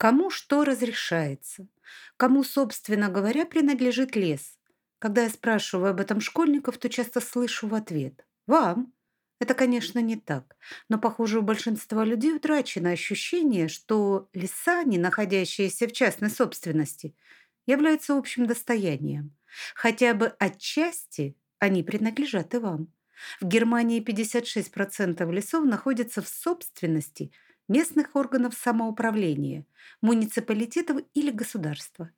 Кому что разрешается? Кому, собственно говоря, принадлежит лес? Когда я спрашиваю об этом школьников, то часто слышу в ответ «Вам». Это, конечно, не так, но, похоже, у большинства людей утрачено ощущение, что леса, не находящиеся в частной собственности, являются общим достоянием. Хотя бы отчасти они принадлежат и вам. В Германии 56% лесов находятся в собственности местных органов самоуправления, муниципалитетов или государства.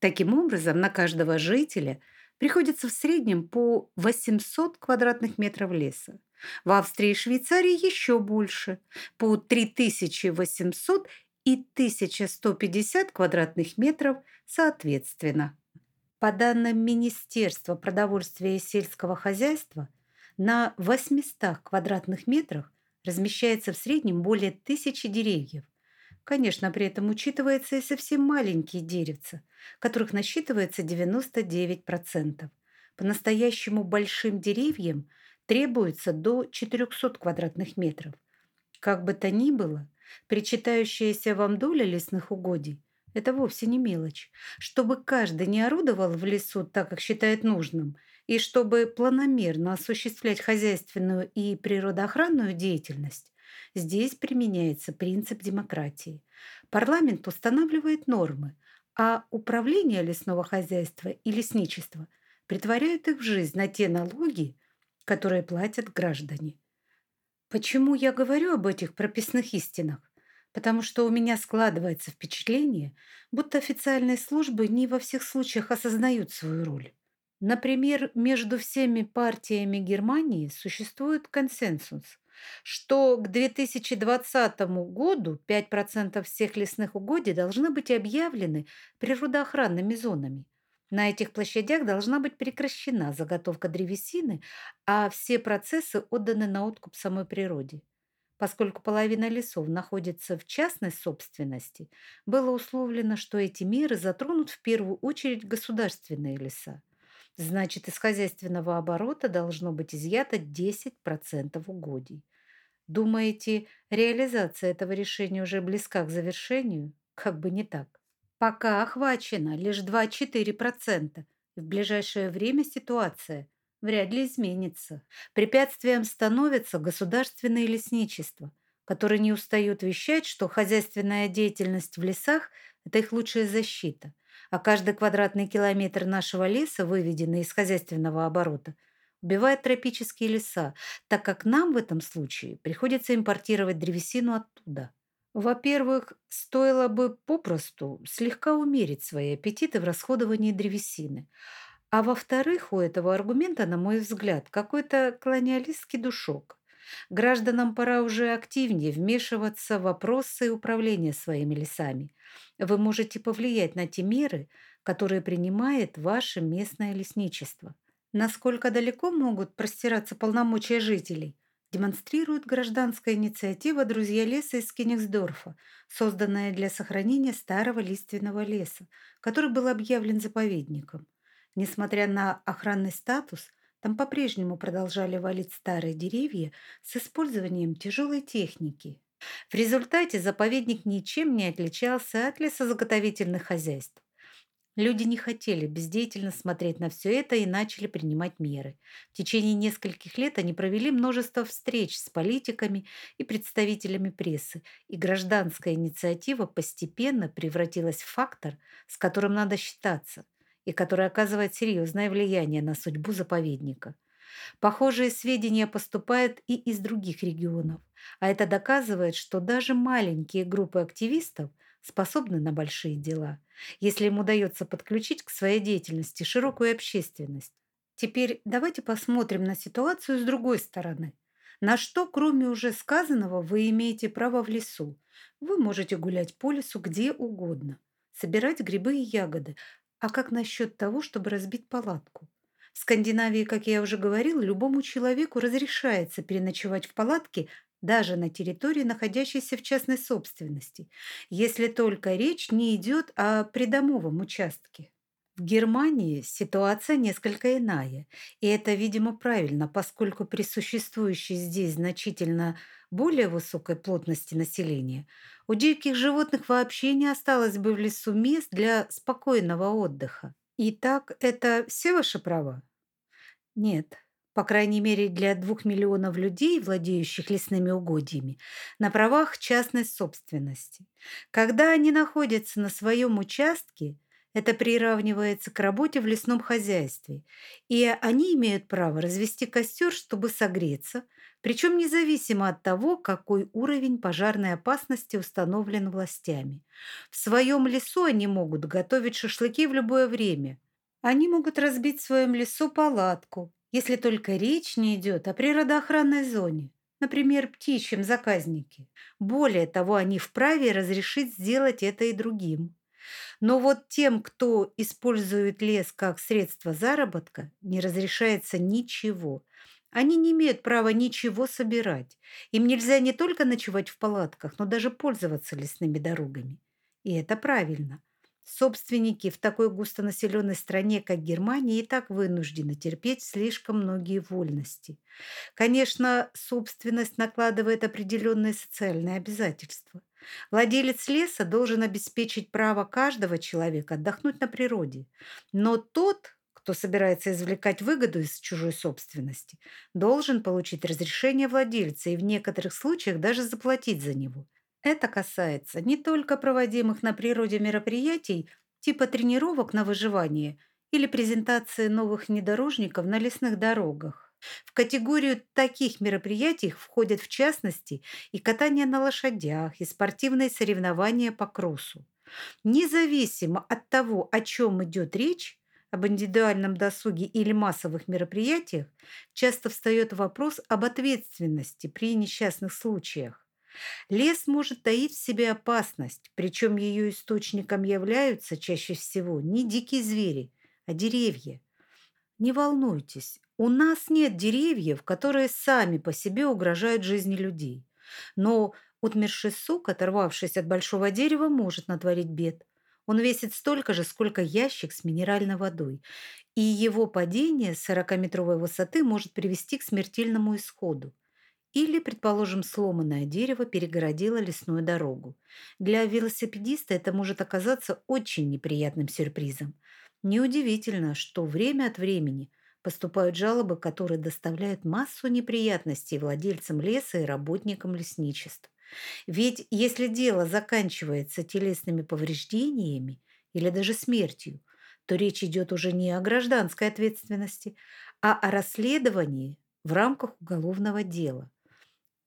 Таким образом, на каждого жителя приходится в среднем по 800 квадратных метров леса. В Австрии и Швейцарии еще больше, по 3800 и 1150 квадратных метров соответственно. По данным Министерства продовольствия и сельского хозяйства, на 800 квадратных метрах размещается в среднем более тысячи деревьев. Конечно, при этом учитывается и совсем маленькие деревца, которых насчитывается 99%. По-настоящему большим деревьям требуется до 400 квадратных метров. Как бы то ни было, причитающаяся вам доля лесных угодий – это вовсе не мелочь. Чтобы каждый не орудовал в лесу так, как считает нужным – и чтобы планомерно осуществлять хозяйственную и природоохранную деятельность, здесь применяется принцип демократии. Парламент устанавливает нормы, а управление лесного хозяйства и лесничества притворяют их в жизнь на те налоги, которые платят граждане. Почему я говорю об этих прописных истинах? Потому что у меня складывается впечатление, будто официальные службы не во всех случаях осознают свою роль. Например, между всеми партиями Германии существует консенсус, что к 2020 году 5% всех лесных угодий должны быть объявлены природоохранными зонами. На этих площадях должна быть прекращена заготовка древесины, а все процессы отданы на откуп самой природе. Поскольку половина лесов находится в частной собственности, было условлено, что эти меры затронут в первую очередь государственные леса. Значит, из хозяйственного оборота должно быть изъято 10% угодий. Думаете, реализация этого решения уже близка к завершению? Как бы не так. Пока охвачено лишь 2-4%. В ближайшее время ситуация вряд ли изменится. Препятствием становится государственное лесничество, которое не устает вещать, что хозяйственная деятельность в лесах – это их лучшая защита – а каждый квадратный километр нашего леса, выведенный из хозяйственного оборота, убивает тропические леса, так как нам в этом случае приходится импортировать древесину оттуда. Во-первых, стоило бы попросту слегка умерить свои аппетиты в расходовании древесины. А во-вторых, у этого аргумента, на мой взгляд, какой-то колониалистский душок. Гражданам пора уже активнее вмешиваться в вопросы управления своими лесами. Вы можете повлиять на те меры, которые принимает ваше местное лесничество. Насколько далеко могут простираться полномочия жителей, демонстрирует гражданская инициатива «Друзья леса» из Кенигсдорфа, созданная для сохранения старого лиственного леса, который был объявлен заповедником. Несмотря на охранный статус, там по-прежнему продолжали валить старые деревья с использованием тяжелой техники. В результате заповедник ничем не отличался от лесозаготовительных хозяйств. Люди не хотели бездеятельно смотреть на все это и начали принимать меры. В течение нескольких лет они провели множество встреч с политиками и представителями прессы, и гражданская инициатива постепенно превратилась в фактор, с которым надо считаться и который оказывает серьезное влияние на судьбу заповедника. Похожие сведения поступают и из других регионов, а это доказывает, что даже маленькие группы активистов способны на большие дела, если им удается подключить к своей деятельности широкую общественность. Теперь давайте посмотрим на ситуацию с другой стороны. На что, кроме уже сказанного, вы имеете право в лесу? Вы можете гулять по лесу где угодно, собирать грибы и ягоды, а как насчет того, чтобы разбить палатку? В Скандинавии, как я уже говорил, любому человеку разрешается переночевать в палатке даже на территории, находящейся в частной собственности, если только речь не идет о придомовом участке. В Германии ситуация несколько иная, и это, видимо, правильно, поскольку при существующей здесь значительно более высокой плотности населения у диких животных вообще не осталось бы в лесу мест для спокойного отдыха. Итак, это все ваши права? Нет, по крайней мере для двух миллионов людей, владеющих лесными угодьями, на правах частной собственности. Когда они находятся на своем участке, это приравнивается к работе в лесном хозяйстве, и они имеют право развести костер, чтобы согреться, причем независимо от того, какой уровень пожарной опасности установлен властями. В своем лесу они могут готовить шашлыки в любое время. Они могут разбить в своем лесу палатку, если только речь не идет о природоохранной зоне, например, птичьем заказнике. Более того, они вправе разрешить сделать это и другим. Но вот тем, кто использует лес как средство заработка, не разрешается ничего. Они не имеют права ничего собирать. Им нельзя не только ночевать в палатках, но даже пользоваться лесными дорогами. И это правильно. Собственники в такой густонаселенной стране, как Германия, и так вынуждены терпеть слишком многие вольности. Конечно, собственность накладывает определенные социальные обязательства. Владелец леса должен обеспечить право каждого человека отдохнуть на природе. Но тот, кто собирается извлекать выгоду из чужой собственности, должен получить разрешение владельца и в некоторых случаях даже заплатить за него. Это касается не только проводимых на природе мероприятий типа тренировок на выживание или презентации новых внедорожников на лесных дорогах. В категорию таких мероприятий входят в частности и катание на лошадях, и спортивные соревнования по кроссу. Независимо от того, о чем идет речь, об индивидуальном досуге или массовых мероприятиях, часто встает вопрос об ответственности при несчастных случаях. Лес может таить в себе опасность, причем ее источником являются чаще всего не дикие звери, а деревья. Не волнуйтесь, у нас нет деревьев, которые сами по себе угрожают жизни людей. Но отмерший сук, оторвавшись от большого дерева, может натворить бед. Он весит столько же, сколько ящик с минеральной водой, и его падение с 40-метровой высоты может привести к смертельному исходу. Или, предположим, сломанное дерево перегородило лесную дорогу. Для велосипедиста это может оказаться очень неприятным сюрпризом. Неудивительно, что время от времени – Поступают жалобы, которые доставляют массу неприятностей владельцам леса и работникам лесничества. Ведь если дело заканчивается телесными повреждениями или даже смертью, то речь идет уже не о гражданской ответственности, а о расследовании в рамках уголовного дела.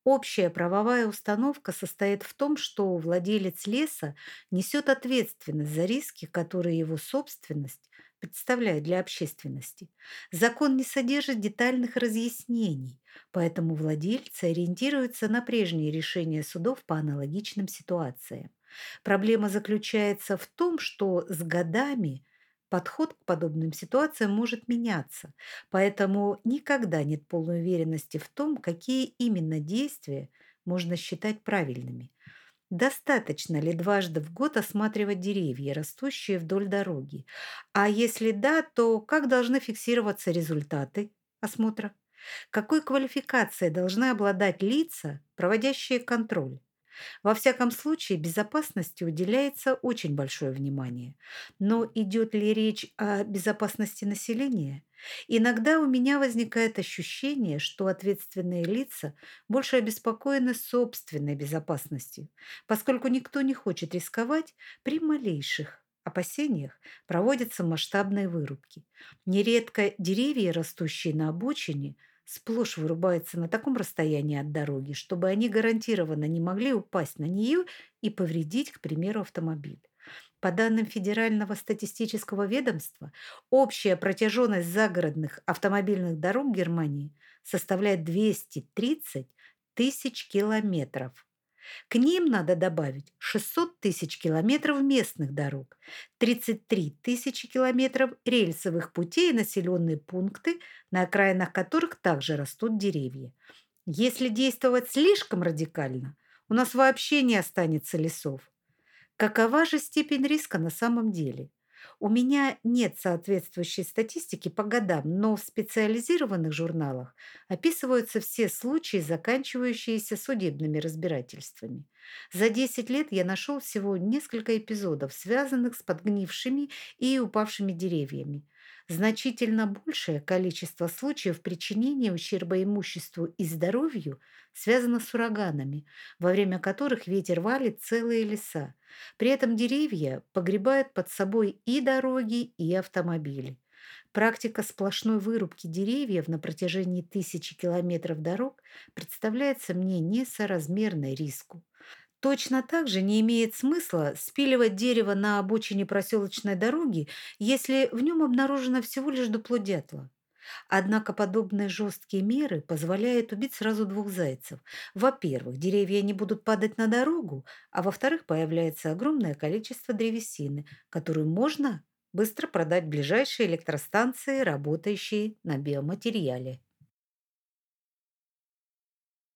Общая правовая установка состоит в том, что владелец леса несет ответственность за риски, которые его собственность представляет для общественности. Закон не содержит детальных разъяснений, поэтому владельцы ориентируются на прежние решения судов по аналогичным ситуациям. Проблема заключается в том, что с годами подход к подобным ситуациям может меняться, поэтому никогда нет полной уверенности в том, какие именно действия можно считать правильными. Достаточно ли дважды в год осматривать деревья, растущие вдоль дороги? А если да, то как должны фиксироваться результаты осмотра? Какой квалификацией должны обладать лица, проводящие контроль? Во всяком случае, безопасности уделяется очень большое внимание. Но идет ли речь о безопасности населения? Иногда у меня возникает ощущение, что ответственные лица больше обеспокоены собственной безопасностью, поскольку никто не хочет рисковать при малейших опасениях проводятся масштабные вырубки. Нередко деревья, растущие на обочине, сплошь вырубаются на таком расстоянии от дороги, чтобы они гарантированно не могли упасть на нее и повредить, к примеру, автомобиль. По данным Федерального статистического ведомства, общая протяженность загородных автомобильных дорог Германии составляет 230 тысяч километров. К ним надо добавить 600 тысяч километров местных дорог, 33 тысячи километров рельсовых путей и населенные пункты, на окраинах которых также растут деревья. Если действовать слишком радикально, у нас вообще не останется лесов. Какова же степень риска на самом деле? У меня нет соответствующей статистики по годам, но в специализированных журналах описываются все случаи, заканчивающиеся судебными разбирательствами. За 10 лет я нашел всего несколько эпизодов, связанных с подгнившими и упавшими деревьями. Значительно большее количество случаев причинения ущерба имуществу и здоровью связано с ураганами, во время которых ветер валит целые леса. При этом деревья погребают под собой и дороги, и автомобили. Практика сплошной вырубки деревьев на протяжении тысячи километров дорог представляется мне несоразмерной риску. Точно так же не имеет смысла спиливать дерево на обочине проселочной дороги, если в нем обнаружено всего лишь дупло дятла. Однако подобные жесткие меры позволяют убить сразу двух зайцев. Во-первых, деревья не будут падать на дорогу, а во-вторых, появляется огромное количество древесины, которую можно быстро продать в ближайшие электростанции, работающие на биоматериале.